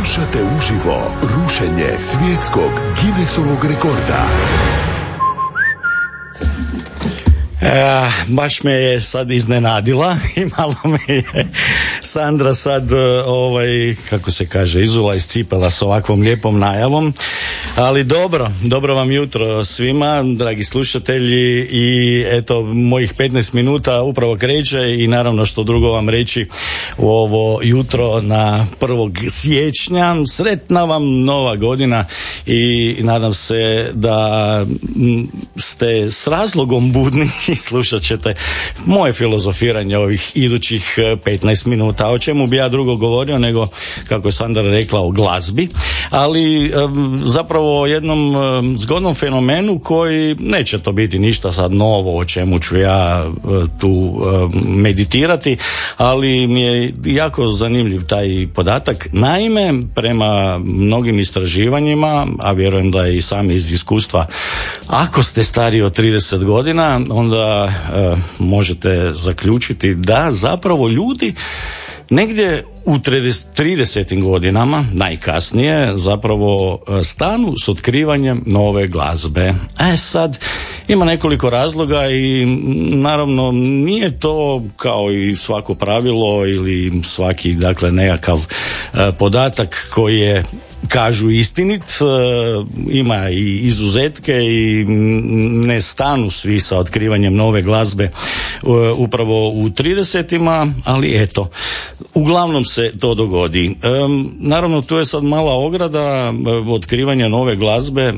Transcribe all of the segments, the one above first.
Slušate uživo rušenje svjetskog Guinnessovog rekorda. E, baš me je sad iznenadila i malo me je Sandra sad, e, ovaj, kako se kaže, izula iz cipela s ovakvom lijepom najavom. Ali dobro, dobro vam jutro svima, dragi slušatelji i eto, mojih 15 minuta upravo kreće i naravno što drugo vam reći u ovo jutro na prvog siječnja. Sretna vam nova godina i nadam se da ste s razlogom budni i slušat ćete moje filozofiranje ovih idućih 15 e, minuta. O čemu bi ja drugo govorio nego, kako je Sandra rekla, o glazbi, ali zapravo o jednom e, zgodnom fenomenu koji neće to biti ništa sad novo o čemu ću ja tu meditirati, ali mi je jako zanimljiv taj podatak. Naime, prema mnogim istraživanjima, a vjerujem da i sami iz iskustva, ako ste stariji od 30 godina, onda e, možete zaključiti da zapravo ljudi negdje u 30. godinama, najkasnije, zapravo e, stanu s otkrivanjem nove glazbe. E sad, ima nekoliko razloga i naravno nije to kao i svako pravilo ili svaki, dakle, nekakav e, podatak koji je kažu istinit, e, ima i izuzetke i ne stanu svi sa otkrivanjem nove glazbe e, upravo u 30 ali eto, uglavnom se to dogodi. E, naravno, tu je sad mala ograda, otkrivanje nove glazbe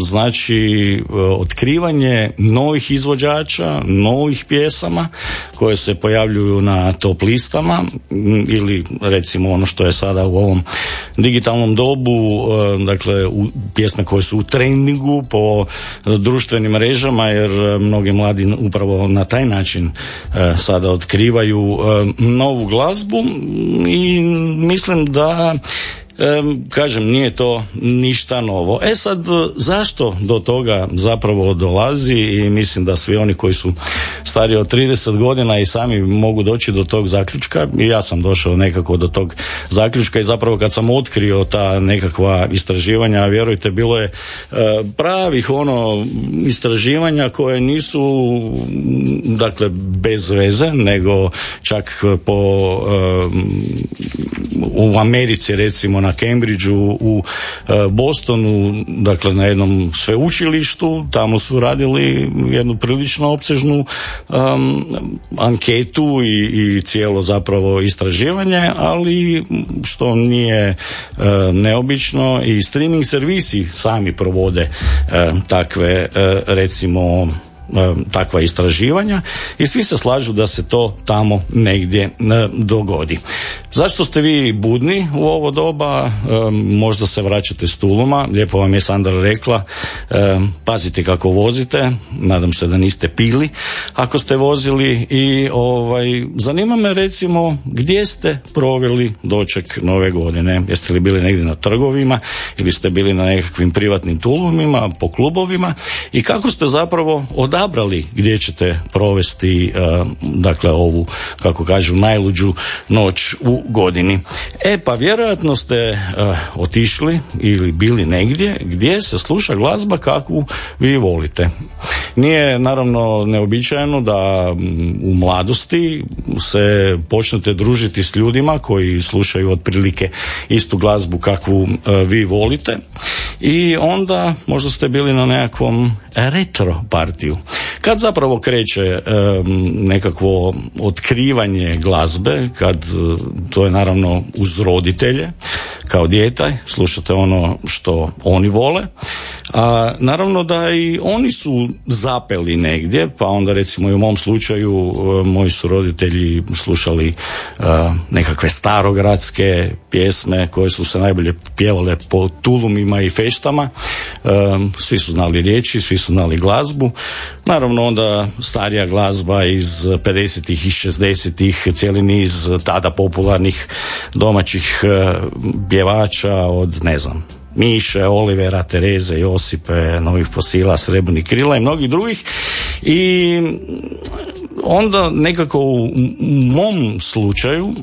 znači otkrivanje novih izvođača, novih pjesama koje se pojavljuju na top listama ili recimo ono što je sada u ovom digitalnom dobu E, dakle u pjesme koje su u treningu po društvenim mrežama jer e, mnogi mladi upravo na taj način e, sada otkrivaju novu glazbu. I mislim da kažem, nije to ništa novo. E sad, zašto do toga zapravo dolazi i mislim da svi oni koji su stariji od 30 godina i sami mogu doći do tog zaključka i ja sam došao nekako do tog zaključka i zapravo kad sam otkrio ta nekakva istraživanja, vjerujte, bilo je e, pravih ono istraživanja koje nisu dakle bez veze, nego čak po u Americi recimo na na Cambridgeu u e, Bostonu, dakle na jednom sveučilištu, tamo su radili jednu prilično opsežnu anketu i, i cijelo zapravo istraživanje, ali što nije e, neobično i streaming servisi sami provode e, takve recimo takva istraživanja i svi se slažu da se to tamo negdje dogodi. Zašto ste vi budni u ovo doba? možda se vraćate stuluma, lijepo vam je Sandra rekla, pazite kako vozite, nadam se da niste pili ako ste vozili i ovaj, zanima me recimo gdje ste proveli doček nove godine, jeste li bili negdje na trgovima ili ste bili na nekakvim privatnim tulumima, po klubovima i kako ste zapravo odabrali gdje ćete provesti dakle ovu, kako kažu, najluđu noć u godini. E pa vjerojatno ste eh, otišli ili bili negdje gdje se sluša glazba kakvu vi volite. Nije naravno neobičajeno da u mladosti se počnete družiti s ljudima koji slušaju otprilike istu glazbu kakvu eh, vi volite i onda možda ste bili na nekakvom retro partiju. Kad zapravo kreće nekakvo otkrivanje glazbe, kad e, to je naravno uz roditelje, kao dijete, slušate ono što oni vole, a naravno da i oni su zapeli negdje, pa onda recimo i u mom slučaju e, moji su roditelji slušali e, nekakve starogradske pjesme koje su se najbolje pjevale po tulumima i feštama. E, svi su znali riječi, svi su znali glazbu. Naravno onda starija glazba iz 50-ih i 60-ih, cijeli niz tada popularnih domaćih pjevača od ne znam Miše, Olivera, Tereze, Josipe, Novih fosila, Srebrnih krila i mnogih drugih. I onda nekako u mom slučaju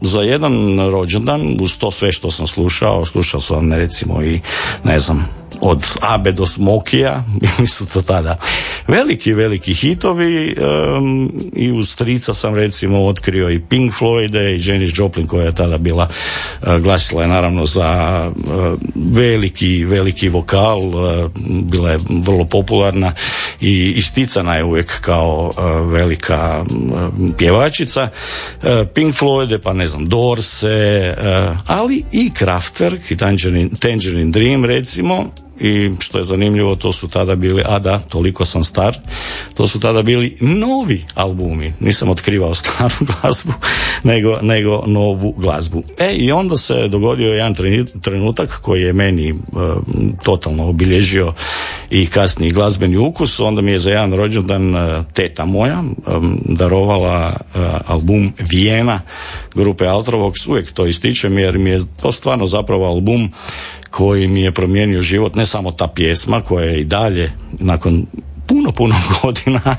za jedan rođendan, uz to sve što sam slušao, slušao sam recimo i, ne znam, od Abe do Smokija, bili su to tada veliki, veliki hitovi i uz strica sam recimo otkrio i Pink Floyde i Janis Joplin koja je tada bila uh, glasila je naravno za veliki, veliki vokal, bila je vrlo popularna i isticana je uvijek kao velika pjevačica. Pink Floyde, pa ne znam, Dorse, ali i Kraftwerk i Tangerine, Tangerine Dream recimo i što je zanimljivo to su tada bili, a da, toliko sam star, to su tada bili novi albumi, nisam otkrivao staru glazbu, nego, nego novu glazbu. E i onda se dogodio jedan trenutak koji je meni e, totalno obilježio i kasniji glazbeni ukus, onda mi je za jedan rođendan e, teta moja e, darovala album Vijena grupe Altrovox, uvijek to ističem jer mi je to stvarno zapravo album koji mi je promijenio život, ne samo ta pjesma koja je i dalje nakon puno, puno godina,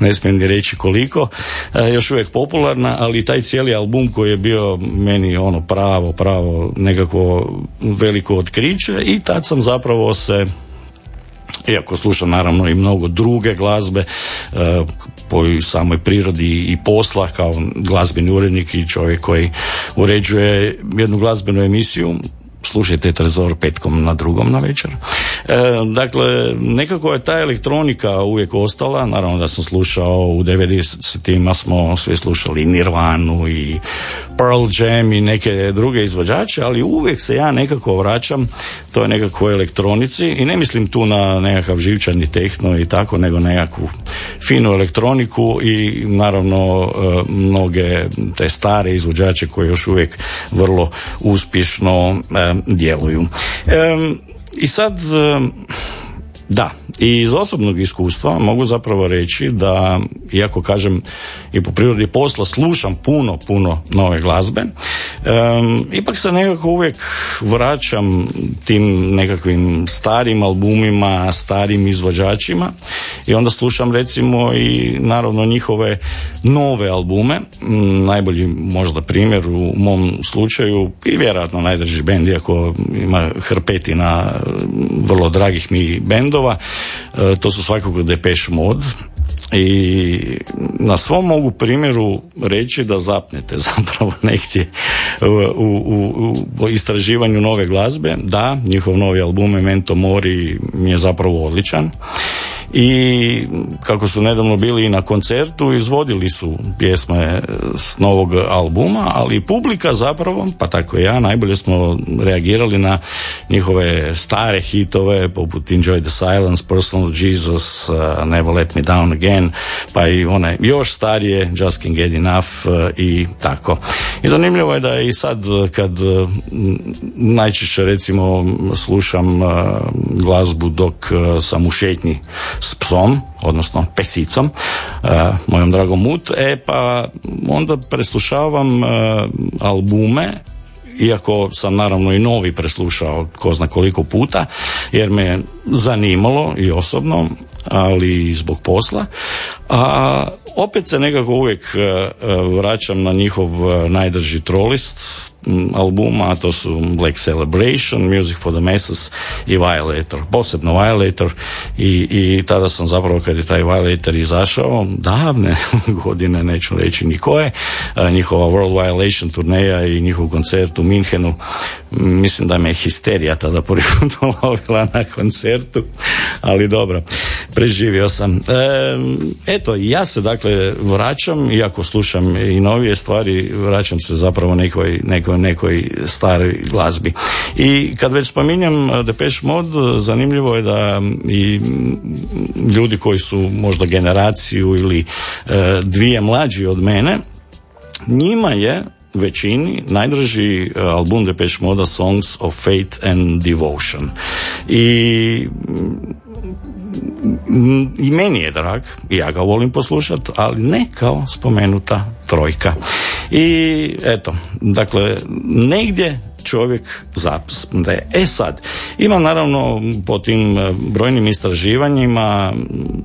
ne smijem ni reći koliko, e, još uvijek popularna, ali taj cijeli album koji je bio meni ono pravo, pravo nekako veliko otkriće i tad sam zapravo se iako slušam naravno i mnogo druge glazbe e, po samoj prirodi i posla kao glazbeni urednik i čovjek koji uređuje jednu glazbenu emisiju slušajte Trezor petkom na drugom na večer. E, dakle, nekako je ta elektronika uvijek ostala, naravno da sam slušao u 90-ima smo sve slušali Nirvanu i Pearl Jam i neke druge izvođače, ali uvijek se ja nekako vraćam to je nekako elektronici i ne mislim tu na nekakav živčani tehno i tako, nego nekakvu finu elektroniku i naravno e, mnoge te stare izvođače koji još uvijek vrlo uspješno e, djeluju. I sad da, i iz osobnog iskustva mogu zapravo reći da, iako kažem i po prirodi posla slušam puno, puno nove glazbe, ipak se nekako uvijek vraćam tim nekakvim starim albumima, starim izvođačima i onda slušam recimo i naravno njihove nove albume. najbolji možda primjer u mom slučaju i vjerojatno najdrži bend, iako ima hrpetina vrlo dragih mi bendova, to su svakako Depeche Mode, i na svom mogu primjeru reći da zapnete zapravo negdje u, u, u, istraživanju nove glazbe. Da, njihov novi album Memento Mori je zapravo odličan i kako su nedavno bili i na koncertu izvodili su pjesme s novog albuma, ali publika zapravo, pa tako i ja, najbolje smo reagirali na njihove stare hitove poput Enjoy the Silence, Personal Jesus, uh, Never Let Me Down Again, pa i one još starije Just Can't Get Enough uh, i tako. I zanimljivo je da i sad kad najčešće recimo slušam glazbu dok sam u šetnji s psom, odnosno pesicom, uh, mojom dragom Mut, e pa onda preslušavam uh, albume iako sam naravno i novi preslušao ko zna koliko puta, jer me zanimalo i osobno, ali i zbog posla. A opet se nekako uvijek vraćam na njihov najdrži trolist, albuma, a to su Black Celebration, Music for the Masses i Violator. Posebno Violator i, i tada sam zapravo kad je taj Violator izašao, davne godine, neću reći ni koje, njihova World Violation turneja i njihov koncert u Minhenu, mislim da me histerija tada prvi na koncertu, ali dobro, preživio sam. E, eto, ja se dakle vraćam, iako slušam i novije stvari, vraćam se zapravo nekoj, nekoj nekoj, staroj glazbi. I kad već spominjem uh, Depeche Mode, zanimljivo je da i ljudi koji su možda generaciju ili uh, dvije mlađi od mene, njima je većini najdraži uh, album Depeche Mode Songs of Faith and Devotion. I i meni je drag, ja ga volim poslušati, ali ne kao spomenuta trojka. I eto, dakle, negdje čovjek zapne. E sad, ima naravno po tim e, brojnim istraživanjima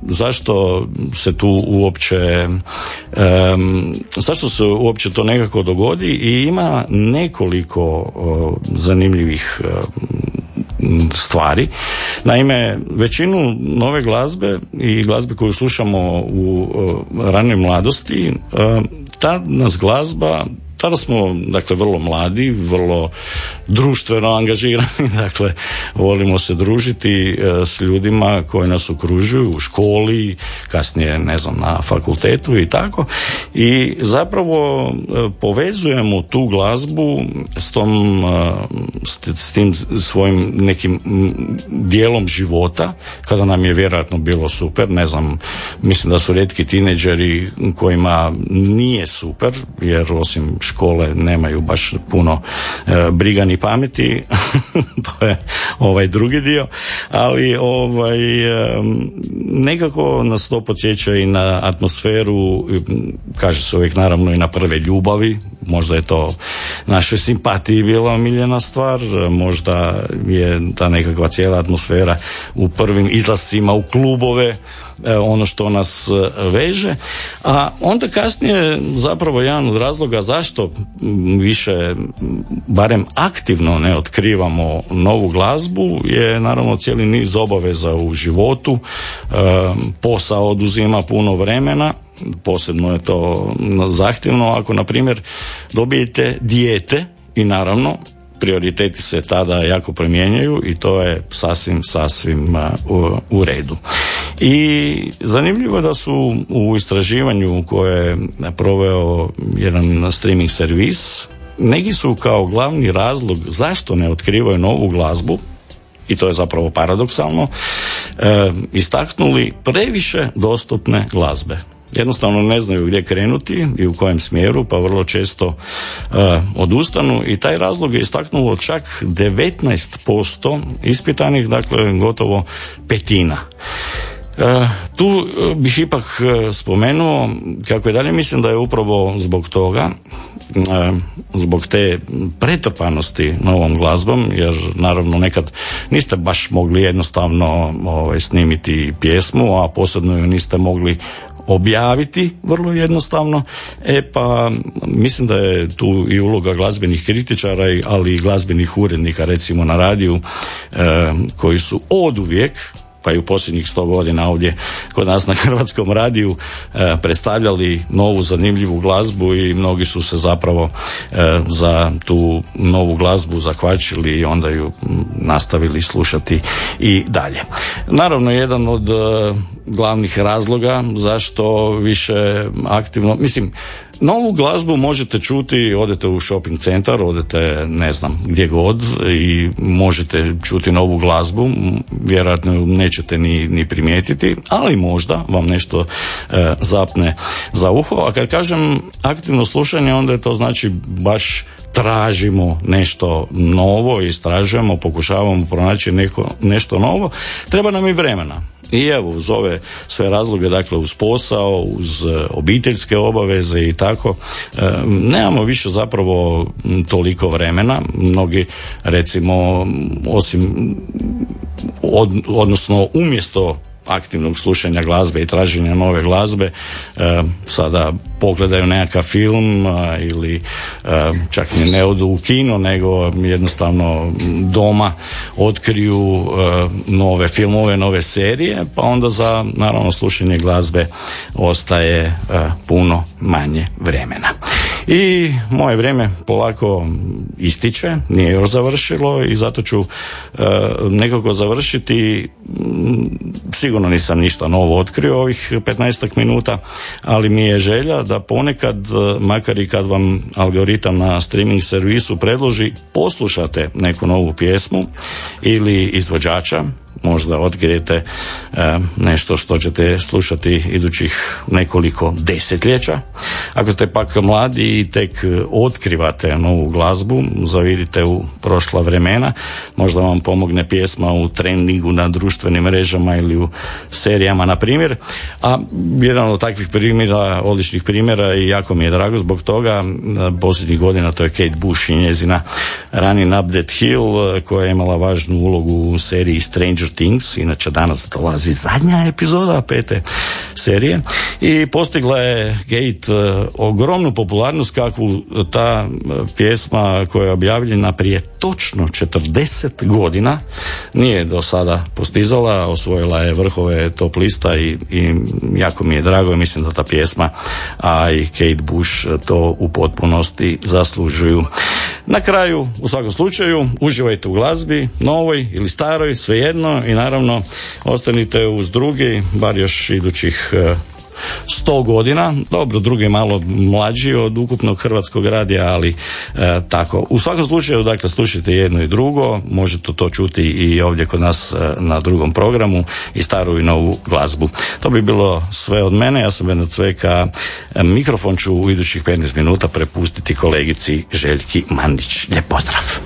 zašto se tu uopće um, zašto se uopće to nekako dogodi i ima nekoliko zanimljivih stvari. Naime, većinu nove glazbe i glazbe koju slušamo u ranoj mladosti, ta nas glazba tada smo, dakle, vrlo mladi, vrlo društveno angažirani, dakle, volimo se družiti e, s ljudima koji nas okružuju u školi, kasnije, ne znam, na fakultetu i tako. I zapravo e, povezujemo tu glazbu s tom, e, s tim svojim nekim dijelom života, kada nam je vjerojatno bilo super, ne znam, mislim da su redki tineđeri kojima nije super, jer osim škole nemaju baš puno e, briga ni pameti, to je ovaj drugi dio, ali ovaj e, nekako nas to podsjeća i na atmosferu, kaže se uvijek naravno i na prve ljubavi, možda je to našoj simpatiji bila omiljena stvar, možda je ta nekakva cijela atmosfera u prvim izlascima u klubove, E, ono što nas e, veže, a onda kasnije zapravo jedan od razloga zašto više barem aktivno ne otkrivamo novu glazbu je naravno cijeli niz obaveza u životu, e, posao oduzima puno vremena, posebno je to zahtjevno ako na primjer dobijete dijete i naravno prioriteti se tada jako promjenjaju i to je sasvim, sasvim u, u redu. I zanimljivo da su u istraživanju koje je proveo jedan streaming servis, neki su kao glavni razlog zašto ne otkrivaju novu glazbu, i to je zapravo paradoksalno, e, istaknuli previše dostupne glazbe jednostavno ne znaju gdje krenuti i u kojem smjeru, pa vrlo često uh, odustanu i taj razlog je istaknulo čak 19% ispitanih, dakle gotovo petina. Uh, tu bih ipak spomenuo kako je dalje mislim da je upravo zbog toga zbog te pretrpanosti novom glazbom jer naravno nekad niste baš mogli jednostavno ovaj, snimiti pjesmu a posebno ju niste mogli objaviti vrlo jednostavno. E pa mislim da je tu i uloga glazbenih kritičara, ali i glazbenih urednika recimo na radiju e, koji su oduvijek pa i u posljednjih sto godina ovdje kod nas na Hrvatskom radiju e, predstavljali novu zanimljivu glazbu i mnogi su se zapravo e, za tu novu glazbu zakvačili i onda ju nastavili slušati i dalje. Naravno, jedan od e, glavnih razloga zašto više aktivno, mislim, Novu glazbu možete čuti, odete u shopping centar, odete ne znam gdje god i možete čuti novu glazbu, vjerojatno nećete ni, ni primijetiti, ali možda vam nešto e, zapne za uho. A kad kažem aktivno slušanje, onda je to znači baš tražimo nešto novo, istražujemo, pokušavamo pronaći neko, nešto novo, treba nam i vremena. I evo, uz ove sve razloge, dakle uz posao, uz e, obiteljske obaveze i tako, e, nemamo više zapravo toliko vremena. Mnogi, recimo, osim, odnosno umjesto aktivnog slušanja glazbe i traženja nove glazbe e, sada pogledaju nekakav film ili e, čak ni ne odu u kino nego jednostavno doma otkriju e, nove filmove, nove serije pa onda za naravno slušanje glazbe ostaje puno manje vremena. I moje vrijeme polako ističe, nije još završilo i zato ću nekako završiti. Sigurno nisam ništa novo otkrio ovih 15 minuta, ali mi je želja da ponekad, e, makar i kad vam algoritam na streaming servisu predloži, poslušate neku novu pjesmu ili izvođača, možda otkrijete e, nešto što ćete slušati idućih nekoliko desetljeća. Ako ste pak mladi i tek otkrivate novu glazbu, zavidite u prošla vremena, možda vam pomogne pjesma u trendingu na društvenim mrežama ili u serijama, na primjer. A jedan od takvih primjera, odličnih primjera i jako mi je drago zbog toga, posljednjih godina to je Kate Bush i njezina Running Up That Hill koja je imala važnu ulogu u seriji Stranger Things, inače danas dolazi zadnja epizoda pete serije i postigla je Kate e, ogromnu popularnost kakvu ta e, pjesma koja je objavljena prije točno 40 godina nije do sada postizala, osvojila je vrhove top lista i, i jako mi je drago mislim da ta pjesma a i Kate Bush to u potpunosti zaslužuju. Na kraju, u svakom slučaju, uživajte u glazbi, novoj ili staroj, svejedno i naravno ostanite uz drugi, bar još idućih e, sto godina, dobro drugi malo mlađi od ukupnog hrvatskog radija, ali e, tako. U svakom slučaju, dakle, slušajte jedno i drugo, možete to čuti i ovdje kod nas e, na drugom programu i staru i novu glazbu. To bi bilo sve od mene, ja sam Bernard Cveka, mikrofon ću u idućih 15 minuta prepustiti kolegici Željki Mandić. Lijep pozdrav!